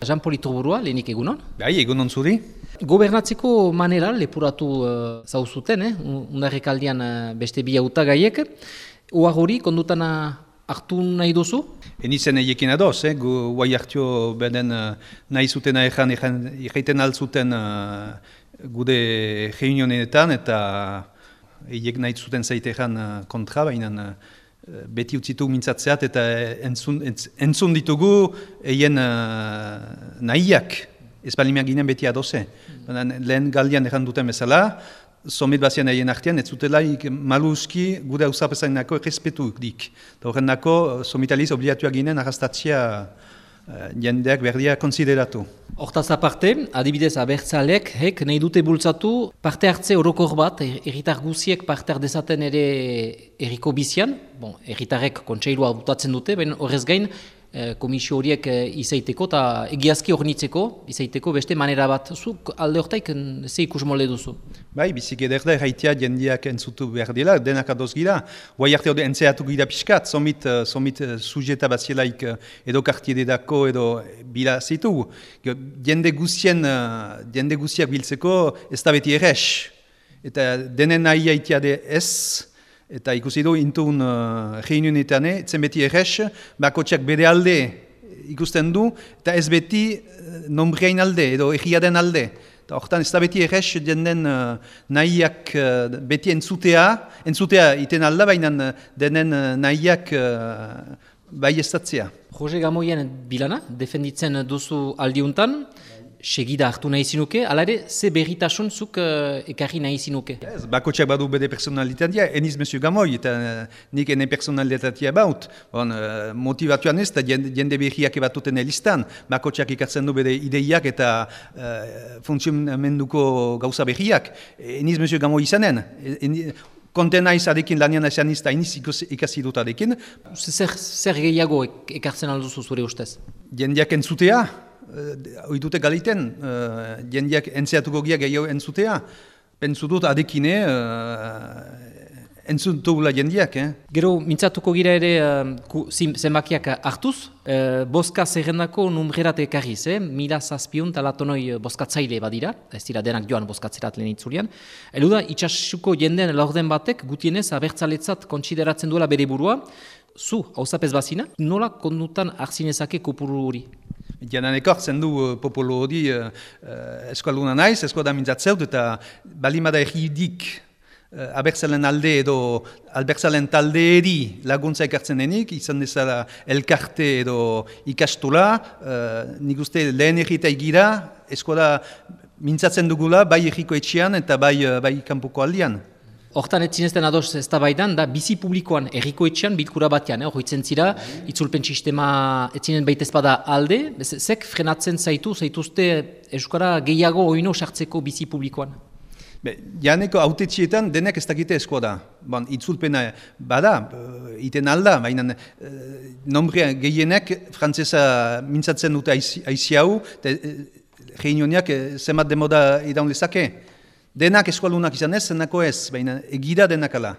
Jean-Paul Ituburua, lehenik egunon. Bai, egunon zuri. Gobernatzeko manera lepuratu uh, zauzuten, eh? undarrik aldean uh, beste bi auta gaiek. Oa hori, kondutana hartu nahi duzu? Enizen eiekin adoz, eh? gu guai hartio beden uh, nahi zuten aeran, irreiten altzuten uh, gude reunionetan eta eiek nahi zuten zaiteran uh, kontra, baina uh, beti utzitu mintzatzeat eta entzun, entzun ditugu eien uh, nahiak ez balimiak ginen beti adoze. Mm. Lehen galdian erran duten bezala, somit bazian egin artean, ez zutelaik maluski gure hausapezain nako errespetu dik. Horren nako, somitaliz obligatuak ginen arrastatzia jendeak berdia konsideratu. Hortaz aparte, adibidez abertzalek, hek nahi dute bultzatu parte hartze orokor bat, erritar guziek parte dezaten ere erriko bizian, bon, erritarek kontseilua dutatzen dute, ben horrez gain, komisio horiek eh, izaiteko eta egiazki hornitzeko izaiteko beste manera bat. Zuk alde horretaik ze ikus mole duzu? Bai, bizik ederda erraitea jendiak entzutu behar dela, denak adoz gira. Guai arte hori entzeatu gira pixkat, somit, eh, somit sujeta bat zielaik edo kartiededako edo bila zitu. Jende guzien, jende guziak biltzeko ez da beti errex. Eta denen nahi haitea de ez, Eta ikusi du intun uh, reunionetan, etzen beti errez, bakotxak bere alde ikusten du, eta ez beti uh, nombriain alde, edo egiaden alde. Eta horretan ez da beti errez denen uh, nahiak uh, beti entzutea, entzutea iten alda, baina denen uh, nahiak uh, bai estatzea. Jose Gamoien bilana, defenditzen duzu aldiuntan, segida hartu nahi zinuke, ala ere, ze berritasun zuk uh, ekarri nahi zinuke? Yes, bakotxak badu bede personalitatea, eniz Monsieur Gamoi, eta uh, nik ene personalitatea baut. Bon, uh, motivatuan ez, eta jende berriak ebatuten elistan, bakotxak ikatzen du bede ideiak eta uh, funtzionamenduko gauza berriak. Eniz Monsieur Gamoi izanen. En, Konten naiz adekin lanian esan izta iniz ikasi dut adekin. Zer, zer gehiago ekartzen alduzu zure ustez? Jendeak entzutea, oidute galiten, uh, jendeak entzeatuko gia gehiago entzutea, pentsu dut adekine uh, entzutugula jendeak. Eh? Gero, mintzatuko gira ere uh, zenbakiak hartuz, uh, boska zerrendako numrerat ekarriz, eh? mila zazpion talatonoi boskatzaile badira, ez dira denak joan boskatzerat lehen itzulian. Elu da, itxasuko jenden laurden batek gutienez abertzaletzat kontsideratzen duela bere burua, zu, hausapez bazina, nola kondutan arzinezake kopuru hori? Janan ekortzen du uh, popolo hori uh, eskualduna naiz, eskualda mintzatzeut eta balimada egidik uh, abertzalen alde edo albertzalen talde eri laguntza ekartzen denik, izan dezala elkarte edo ikastola, uh, nik uste lehen egita egira eskualda mintzatzen dugula bai egiko etxean eta bai, bai kanpoko aldean. Hortan ez zinezten ados ez da baidan, da bizi publikoan erriko etxean bilkura batean, eh? zira, itzulpen sistema ez zinen baitez bada alde, zek frenatzen zaitu, zaituzte Euskara gehiago oino sartzeko bizi publikoan? Be, janeko autetxietan denek ez dakite eskoa da. Bon, itzulpena bada, uh, iten alda, baina uh, nombria gehienek frantzesa mintzatzen dute aizi hau, uh, reunioniak uh, zemat demoda idaun lezake. Denak eskualunak izan ez, zenako ez, baina egira denak ala.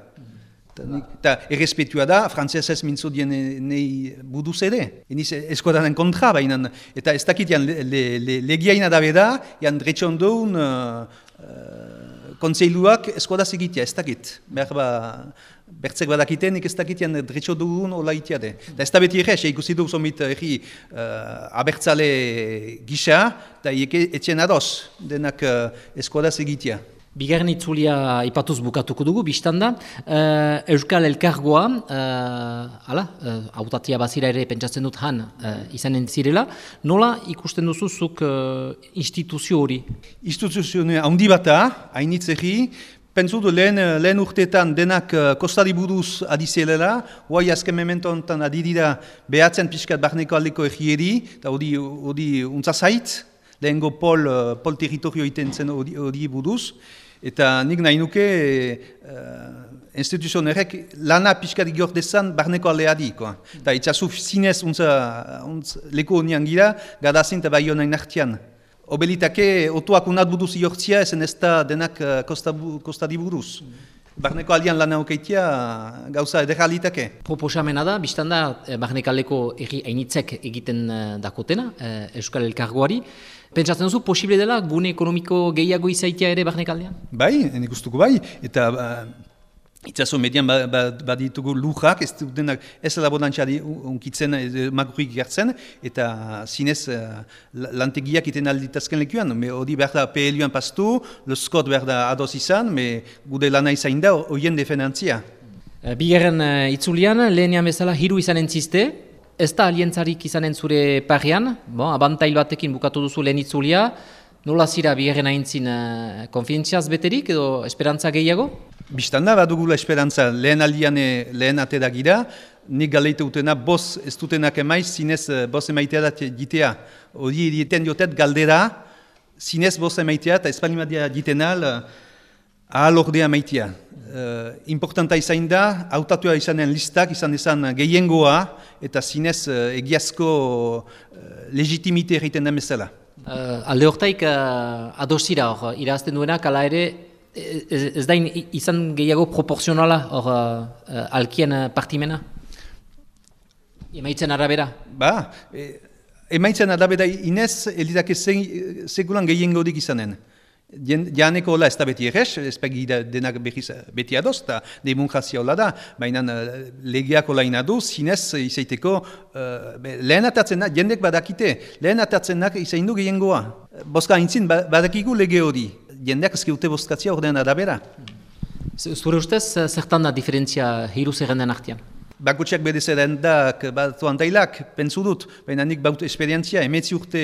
Eta errespetua da, frantzez ez mintzu dien nahi buduz ere. Eniz eskuadanen kontra, baina eta ez dakit jan legiaina le, le, dabe da, jan dretxon duen uh, uh, kontseiluak eskuadaz egitea, ez dakit. Berba, bertzek badakiten, ez dakit jan dretxon duen ola itea de. Da ez da beti errez, ikusi du zomit erri uh, abertzale gisa, eta etxen ados denak uh, eskuadaz egitea. Bigarren itzulia ipatuz bukatuko dugu, biztanda. Uh, Euskal Elkargoa, uh, ala, uh, autatia bazira ere pentsatzen dut han uh, izanen zirela. Nola ikusten duzuzuk uh, instituzio hori? Instituzio handi bat da, hainitzegi, Pentsu du lehen, lehen urteetan denak uh, kostari buruz adizelela, hoai azken memento honetan adidira behatzen pixkat barneko aldeko egieri, eta hori, hori untza zait, lehengo pol, uh, pol territorio iten zen hori buruz. Eta nik nahi nuke uh, errek lana pixkat igor dezan barneko aldeadi. Eta itxasu zinez untza, untza leko honian gira, gadazin eta bai honen nartian. Obelitake, otuak unat buduz iortzia, ezen ez da denak uh, kosta, kostadi buruz. Barneko alian lan haukeitia gauza edekalitake. Proposamena da, biztan da, eh, Barnekaleko erri hainitzek egiten eh, dakotena, eh, Euskal Elkargoari. Pentsatzen duzu, posible dela gune ekonomiko gehiago izaitia ere Barnekaldean? Bai, nik ustuko bai, eta itzazo median baditugu ba, ba lujak, ez denak ez labodantxari unkitzen, magurik gertzen, eta zinez uh, lantegiak iten alditazken lekuan, hori behar da PLUan pastu, lezkot behar da ados izan, me gude lana izain da, horien defenantzia. Bigarren uh, itzulian, lehenian bezala hiru izan entziste, ez da alientzarik izanen zure parrean, bon, abantail batekin bukatu duzu lehen itzulia, nola zira biherren aintzin uh, konfientziaz beterik edo esperantza gehiago? Bistanda badugula esperantza lehen aldian lehen atera gira, nik galeite utena bos ez dutenak emaiz, zinez uh, bos emaitea da ditea. Hori egiten diotet galdera, zinez bos emaitea eta espalimadia ditenal, uh, ahal ordea emaitea uh, importanta izan da, autatua izanen listak izan izan gehiengoa eta zinez uh, egiazko uh, legitimite egiten den bezala. Uh, alde horretaik uh, adosira hor, irazten duena, kala ere ez, ez da izan gehiago proporzionala hor uh, alkien partimena? Emaitzen arabera? Ba, e, emaitzen arabera inez, elidak segulan gehiengo dik izanen. Janeko hola ez da beti errez, ez denak behiz beti adoz, eta demonstrazia hola da, baina uh, legeak hola inadu, zinez izaiteko uh, lehen atatzen da, jendek badakite, lehen atatzen da izain du gehiengoa. Boska haintzin badakigu lege hori, jendeak ezke ute boskatzia ordean adabera. Zure ustez, zertan da diferentzia hiru zerrenden artian? Bakotxeak bede zerrendak bat antailak, pentsu dut, baina nik baut esperientzia, emetzi urte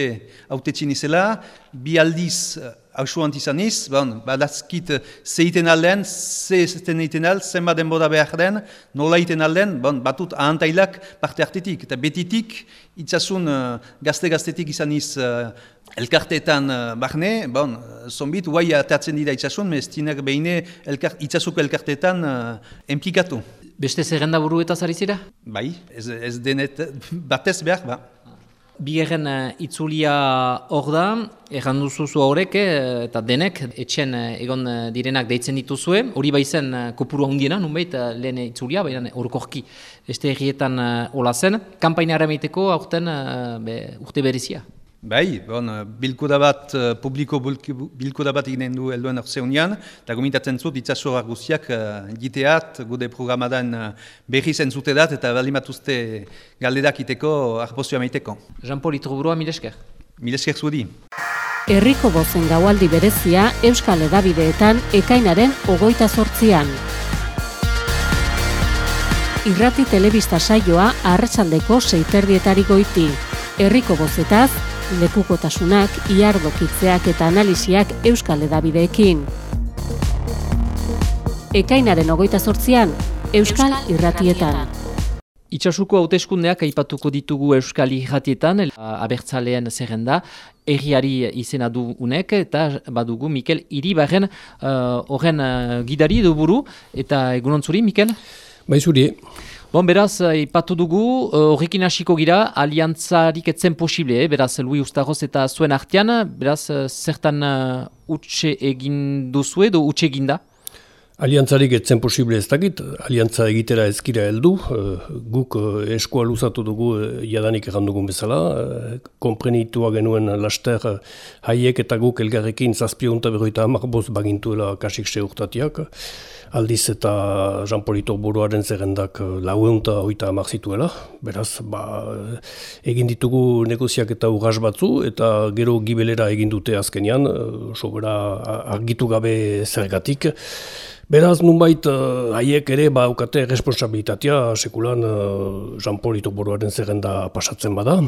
autetxin izela, bi aldiz hausuant izan iz, bon, badazkit ze iten alden, ze iten iten alden, zenba denbora behar den, nola iten alden, bon, batut ahantailak parte hartetik. Eta betitik, itzasun uh, gazte-gaztetik izan iz uh, elkarteetan uh, barne, bon, zonbit, guai atatzen dira itzasun, ez tinak behine elkar, itzasuko elkarteetan uh, emplikatu. Beste zerrenda buru eta zarizira? Bai, ez, ez denet, batez behar, ba. Bigarren uh, itzulia hor da, erran duzuzu horrek eh, eta denek etxen uh, egon direnak deitzen dituzue. Hori baizen kopuru handiena, nunbait lehen itzulia, baina horrekorki este errietan uh, hola zen. Kampaina erameiteko aurten be, urte berezia. Bai, bon, bilkuda bat, uh, publiko bilkuda bat eginen du helduen orse unian, eta gomitatzen zut itzasoa guztiak uh, giteat, gude programadan uh, berri zen zutedat, eta balimatuzte galderak iteko, arpozioa meiteko. Jean-Paul Iturburua, milesker. Milesker zudi. Herriko bozen gaualdi berezia Euskal Edabideetan ekainaren ogoita sortzian. Irrati telebista saioa arratsaldeko seiterdietari goiti. Herriko bozetaz, lekukotasunak, iardokitzeak eta analiziak euskal edabideekin. Ekainaren ogoita sortzian, euskal irratietan. Itxasuko hauteskundeak aipatuko ditugu euskal irratietan, abertzalean zerrenda, erriari izena du unek, eta badugu Mikel Iribarren uh, horren uh, gidari du buru, eta egunon zuri, Mikel? Bai zuri. Bon, beraz, eh, ipatu dugu, eh, horrekin hasiko gira, aliantzarik etzen posible, eh? beraz, Lui Ustaroz eta zuen artean, beraz, eh, zertan uh, utxe egin duzu edo utxe egin da? Aliantzarik etzen posible ez dakit, aliantza egitera ezkira heldu, guk eskoa luzatu dugu jadanik egan dugun bezala, komprenitua genuen laster haiek eta guk elgarrekin zazpionta berroita amak boz bagintuela kasik urtatiak, aldiz eta Jean Polito buruaren zerrendak eh, laueunta hoita amak zituela. Beraz, ba, egin ditugu negoziak eta urras batzu, eta gero gibelera egin dute azkenean, eh, sobera argitu gabe zergatik. Beraz, nunbait, eh, haiek ere ba aukate responsabilitatea sekulan Jean Polito buruaren zerrenda pasatzen bada.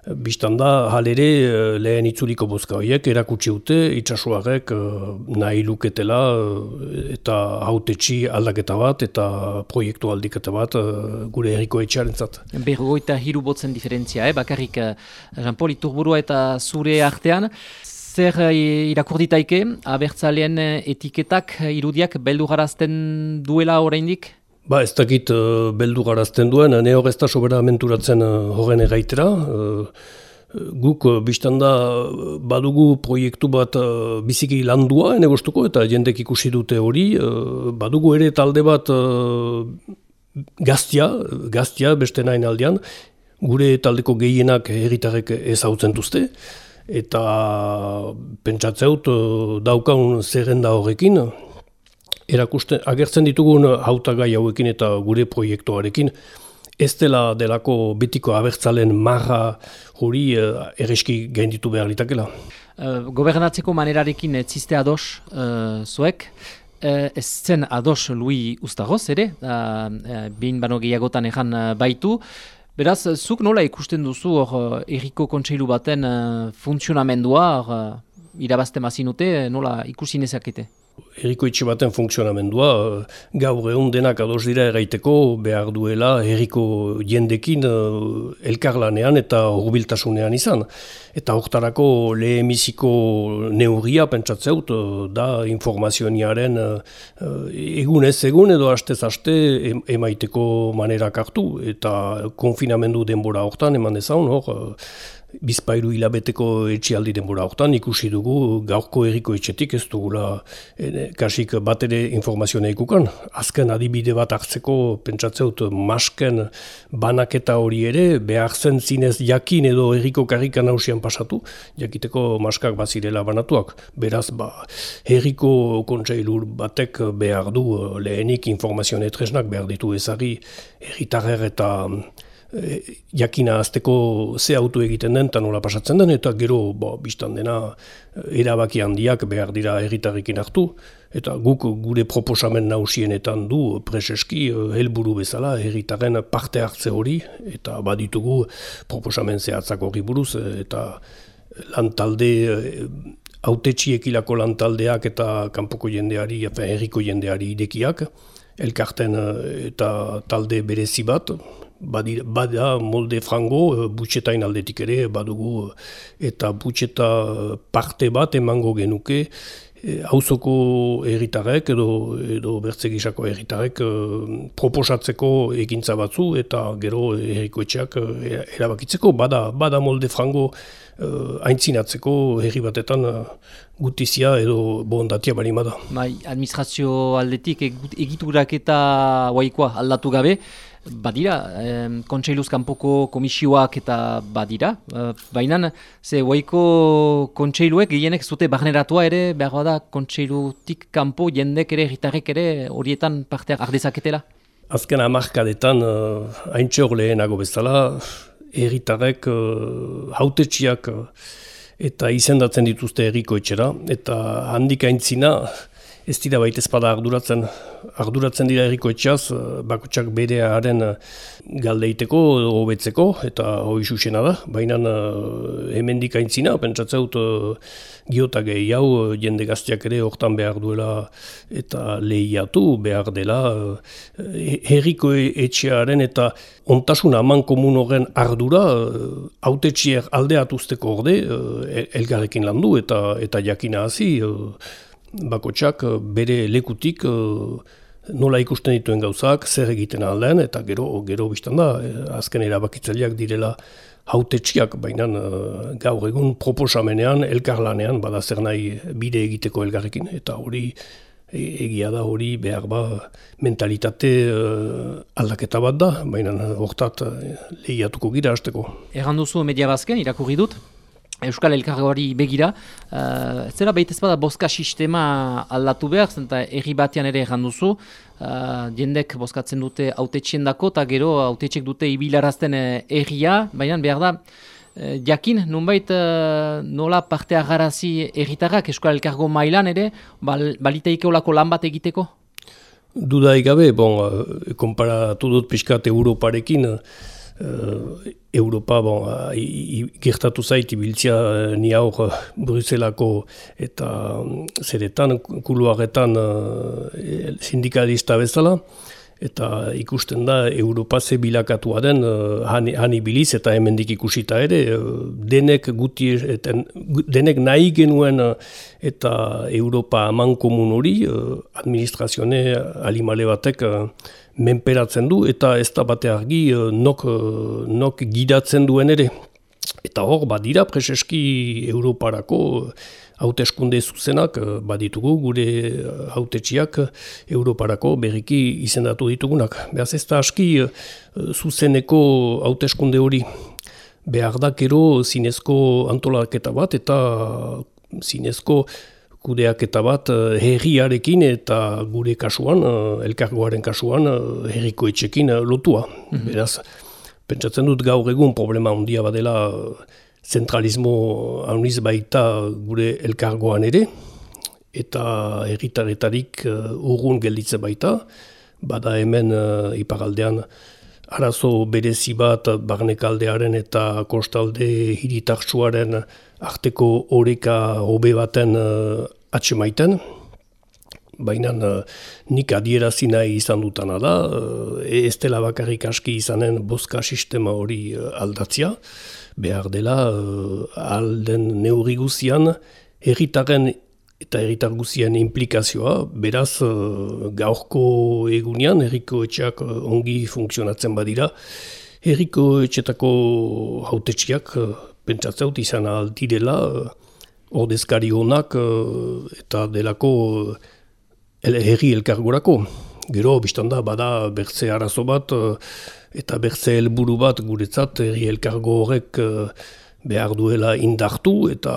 Bistan da, halere eh, lehen itzuliko bozka horiek erakutsi dute itxasuarek eh, nahi luketela eh, eta hautetxi aldaketa bat eta proiektu aldiketa bat gure erriko etxearen zat. Berrogoita hiru botzen diferentzia, eh? bakarrik Jean-Paul Iturburua eta zure artean. Zer irakurtitaike, abertzaleen etiketak irudiak beldu garazten duela oraindik? Ba, ez dakit uh, beldu garazten duen, ne hor ez da sobera menturatzen uh, horren egaitera. Uh, Guk biztan da badugu proiektu bat biziki landua enegostuko eta jendek ikusi dute hori. Badugu ere talde bat gaztia, gaztia beste nahin aldean, gure taldeko gehienak egitarek ezautzen duzte, eta pentsatzeut daukaun zerrenda horrekin, erakusten, agertzen ditugun hautagai hauekin eta gure proiektuarekin, ez dela delako betiko abertzalen marra hori uh, erreski gainditu behar litakela. Uh, gobernatzeko manerarekin etziste ados uh, zuek, Uh, ez zen ados lui ustagoz ere, uh, uh, behin bano gehiagotan ejan baitu. Beraz, zuk nola ikusten duzu hor erriko kontseilu baten uh, funtzionamendua, uh, irabazte mazinute, nola ikusi nezakete? Herriko itxe baten funtzionamendua, gaur egun denak ados dira eraiteko behar duela herriko jendekin eh, elkarlanean eta urbiltasunean izan. Eta hortarako lehemiziko neurria pentsatzeut eh, da informazioaniaren eh, egun edo hastez haste emaiteko manerak hartu. Eta konfinamendu denbora hortan eman dezaun hor, bizpairu hilabeteko etxialdi denbora hortan ikusi dugu gaurko erriko etxetik ez dugula e, kasik bat ere informazioa ikukan. Azken adibide bat hartzeko pentsatzeut masken banaketa hori ere behar zen zinez jakin edo erriko karrikan hausian pasatu, jakiteko maskak bazirela banatuak. Beraz, ba, herriko kontseilur batek behar du lehenik informazioa etresnak behar ditu ezari erritarrer eta e, jakina azteko ze auto egiten den, eta nola pasatzen den, eta gero, bo, biztan dena, erabaki handiak behar dira erritarrikin hartu, eta guk gure proposamen nausienetan du preseski helburu bezala erritaren parte hartze hori, eta baditugu proposamen zehatzak hori buruz, eta lantalde, autetxiekilako lantaldeak eta kanpoko jendeari, erriko jendeari idekiak, elkarten eta talde berezi bat, bada molde frango, eh, butxetain aldetik ere, badugu, eh, eta butxeta eh, parte bat emango genuke, hauzoko erritarek edo, edo bertzegisako erritarek proposatzeko egintza batzu eta gero errikoetxeak erabakitzeko, bada, bada molde frango aintzinatzeko herri batetan gutizia edo bondatia bari bada. Bai, administrazio aldetik egiturak eta guaikoa aldatu gabe, Badira, eh, kontseiluz kanpoko komisioak eta badira. Eh, Baina, ze guaiko kontseiluek gehienek zute barneratua ere, behar da kontseilutik kanpo jendek ere, gitarrek ere, horietan parteak ardezaketela? Azken amarkadetan, uh, haintxe hor lehenago bezala, erritarek uh, hautetxiak eta izendatzen dituzte erriko etxera, eta handik aintzina, ez dira baita ezpada arduratzen, arduratzen dira erriko etxaz, eh, bakotsak berearen eh, galdeiteko, hobetzeko, eta hori susena da, baina uh, hemen dikaintzina, pentsatzeut giotak gehi hau, jende gaztiak ere hortan behar duela eta lehiatu behar dela herriko etxearen eta ontasun aman komun horren ardura autetxier aldeatuzteko orde elgarrekin landu eta, eta jakina hazi, bakotsak eh, bere lekutik eh, nola ikusten dituen gauzak, zer egiten aldean, eta gero, gero biztan da, eh, azken erabakitzaileak direla hautetxiak, baina gaur egun proposamenean, elkarlanean, bada zer nahi bide egiteko elgarrekin, eta hori e, egia da hori behar ba mentalitate aldaketa bat da, baina hortat lehiatuko gira hasteko. Egan duzu media bazken, irakurri dut, Euskal Elkargoari begira, uh, zera behitez bada boska sistema aldatu behar, zenta erri batean ere egan duzu, uh, jendek boskatzen dute autetxien dako, eta gero autetxek dute ibilarazten eh, erria, baina behar da, uh, jakin, nunbait uh, nola parte agarazi erritarrak Euskal Elkargo mailan ere, bal, baliteike olako lan bat egiteko? Duda gabe, bon, konparatu dut pixkat Europarekin, uh, Europa, bon, gertatu zait, ibiltzia uh, ni aur uh, Bruselako eta um, zeretan, kuluaretan sindikalista bezala, eta ikusten da Europa ze bilakatua den uh, hani, biliz eta hemendik ikusita ere denek guti eten, denek nahi genuen eta Europa aman komun hori administrazione alimale batek menperatzen du eta ez da bate argi eh, nok, eh, nok gidatzen duen ere. Eta hor, badira preseski Europarako hauteskunde zuzenak baditugu gure hautetxiak Europarako berriki izendatu ditugunak. Beaz ez da aski zuzeneko hauteskunde hori behar da kero zinezko antolaketa bat eta zinezko kudeaketa bat eh, herriarekin eta gure kasuan, eh, elkargoaren kasuan, eh, herriko etxekin lotua. Mm Beraz, pentsatzen dut gaur egun problema handia badela zentralismo hauniz baita gure elkargoan ere, eta herritaretarik urgun gelditzen baita, bada hemen iparaldean arazo berezi bat barnekaldearen eta kostalde hiritartsuaren arteko oreka hobe baten uh, atxemaiten. Baina uh, nik adierazi nahi izan dutana da, uh, ez dela bakarrik aski izanen boska sistema hori uh, aldatzia, behar dela uh, alden neurri guzian, erritaren eta erritar guzien implikazioa, beraz gaurko egunean, erriko etxeak ongi funtzionatzen badira, erriko etxetako hautetxiak pentsatzeut izan aldirela ordezkari honak eta delako uh, herri elkargorako. Gero, biztanda, bada bertze arazo bat eta bertze helburu bat guretzat herri elkargo horrek behar duela indartu eta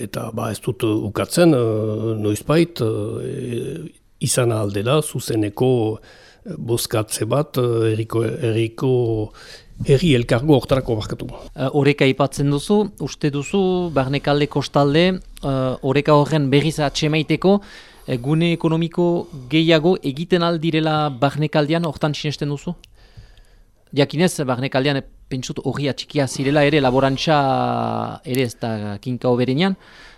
eta ba ez dut ukatzen noizbait izan aldela zuzeneko bozkatze bat erriko, erriko Herri elkargo hortarako barkatu. Uh, oreka ipatzen duzu, uste duzu, barnekalde kostalde, uh, oreka horren berriz atxemaiteko, uh, gune ekonomiko gehiago egiten aldirela barnekaldean, hortan sinesten duzu? Jakinez, barnekaldean, pentsut hori atxikia zirela ere, laborantza ere ez da kinka oberenean,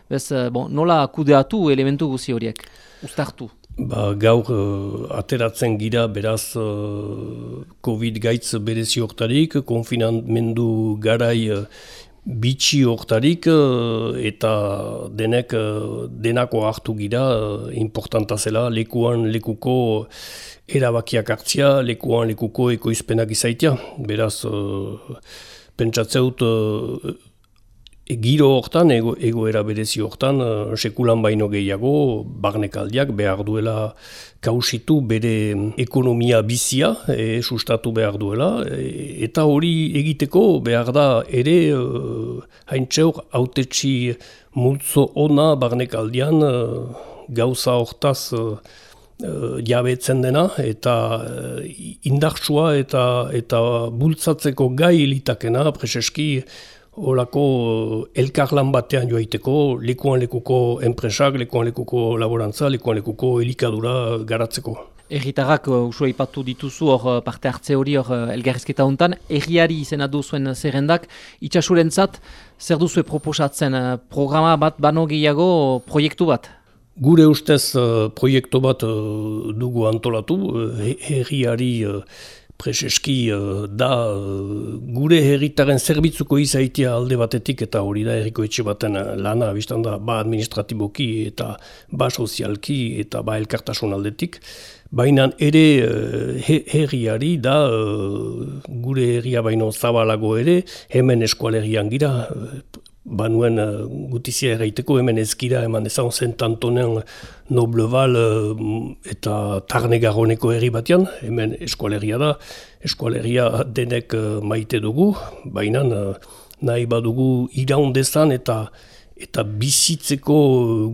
bez, bon, nola kudeatu elementu guzi horiek, ustartu? Ba, gaur uh, ateratzen gira beraz uh, COVID gaitz berezi hortarik, konfinamendu garai uh, bitxi hortarik eta denek denako hartu gira uh, importanta zela lekuan lekuko erabakiak hartzia, lekuan lekuko ekoizpenak izaitia. Beraz, uh, pentsatzeut giro hortan, ego, egoera berezi hortan, uh, sekulan baino gehiago, barnekaldiak behar duela kausitu bere ekonomia bizia, e, sustatu behar duela, e, eta hori egiteko behar da ere uh, haintxeur autetxi multzo ona barnekaldian uh, gauza hortaz uh, jabetzen dena eta indartsua eta, eta bultzatzeko gai litakena, preseski, Olako elkarlan batean joaiteko, lekuan lekuko enpresak, lekuan lekuko laborantza, lekuan lekuko elikadura garatzeko. Erritarrak uh, usua ipatu dituzu hor uh, parte hartze hori hor uh, elgarrizketa hontan. Erriari izena duzuen zerrendak, itxasurentzat, zer duzue proposatzen programa bat bano gehiago proiektu bat? Gure ustez proiektu bat dugu antolatu, herriari preseski uh, da uh, gure herritaren zerbitzuko izaitia alde batetik eta hori da herriko etxe baten uh, lana biztan da ba administratiboki eta ba sozialki eta ba elkartasun aldetik. Baina ere herriari da gure herria baino zabalago ere hemen eskualerian gira banuen uh, gutizia erraiteko hemen ezkira eman ezan zen tantonen nobleval uh, eta tarnegaroneko herri batean, hemen eskualeria da, eskualeria denek uh, maite dugu, baina uh, nahi badugu iraundezan eta eta bizitzeko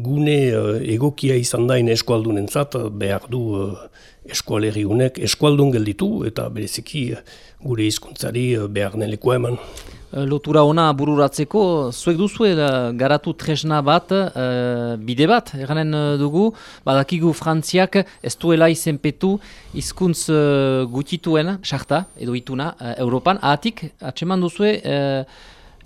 gune uh, egokia izan dain eskualdunentzat behar du uh, eskualerri unek eskualdun gelditu eta bereziki gure hizkuntzari behar nelekoa eman. Eh, lotura ona bururatzeko, zuek duzu garatu tresna bat, uh, bide bat, eranen dugu, badakigu frantziak ez duela izenpetu izkuntz uh, gutituen, sarta, edo ituna, uh, Europan, ahatik, atseman duzu, uh,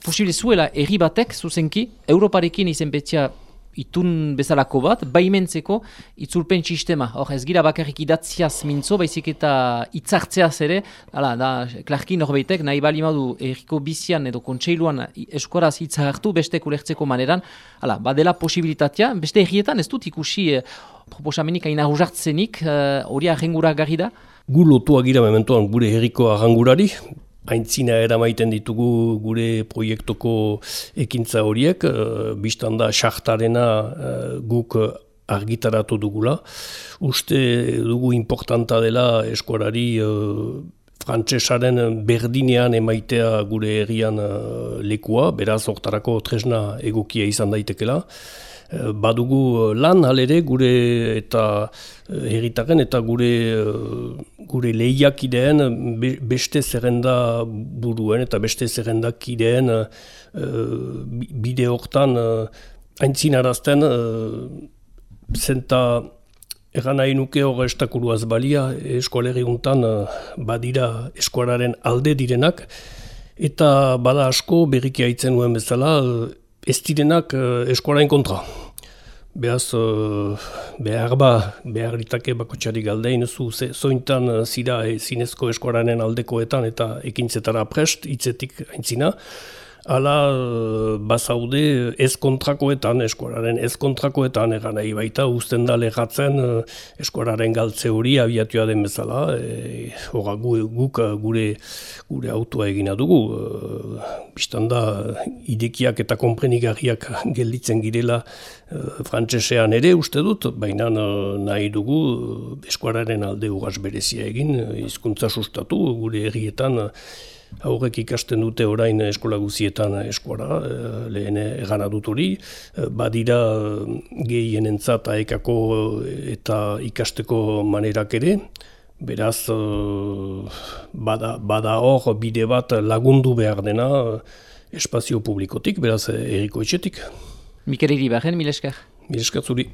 posible zuela erri batek, zuzenki, Europarekin izenpetzia itun bezalako bat, baimentzeko itzulpen sistema. Hor ez gira bakarrik idatziaz mintzo, baizik eta itzartzeaz ere, ala, da, klarki norbeitek, nahi bali madu erriko bizian edo kontseiluan eskoraz hitza hartu beste kulertzeko maneran, ala, badela posibilitatea, beste errietan ez dut ikusi eh, proposamenik aina eh, hori eh, ahengura garri da? Gu lotua gira mementoan gure herriko ahangurari, aintzina eramaiten ditugu gure proiektoko ekintza horiek, uh, biztan da xartarena guk argitaratu dugula. Uste dugu importanta dela eskuarari uh, frantsesaren berdinean emaitea gure herrian lekua, beraz hortarako tresna egokia izan daitekela. Eh, badugu eh, lan halere gure eta eh, herritaren eta gure gure lehiakideen beste zerrenda buruen eta beste zerrenda kideen bide hortan aintzinarazten zenta Egan nahi nuke hor estakuruaz balia, eskoalerri untan badira eskuararen alde direnak, eta bada asko berriki haitzen nuen bezala, ez direnak uh, eskualain kontra. Beaz, uh, behar ba, behar ditake bako txarik galdein, zu zointan uh, zira e, zinezko eskualainen aldekoetan eta ekintzetara prest, hitzetik aintzina, Hala, eh, bazaude ez kontrakoetan, eskuararen ez kontrakoetan, egan nahi baita, usten da lehatzen eh, eskuararen galtze hori abiatua den bezala, e, guk gure, gure autua egina dugu. E, Bistan da, idekiak eta komprenigarriak gelditzen girela e, frantsesean ere uste dut, baina nahi dugu eskuararen alde ugaz berezia egin, hizkuntza sustatu, gure herrietan, Haurek ikasten dute orain eskola guzietan eskuara, eh, lehen egana dut hori, eh, badira gehien entzat aekako eta ikasteko manerak ere, beraz bada, bada hor bide bat lagundu behar dena espazio publikotik, beraz eriko etxetik. Mikel Iribarren, mileskar. Mileskar zuri.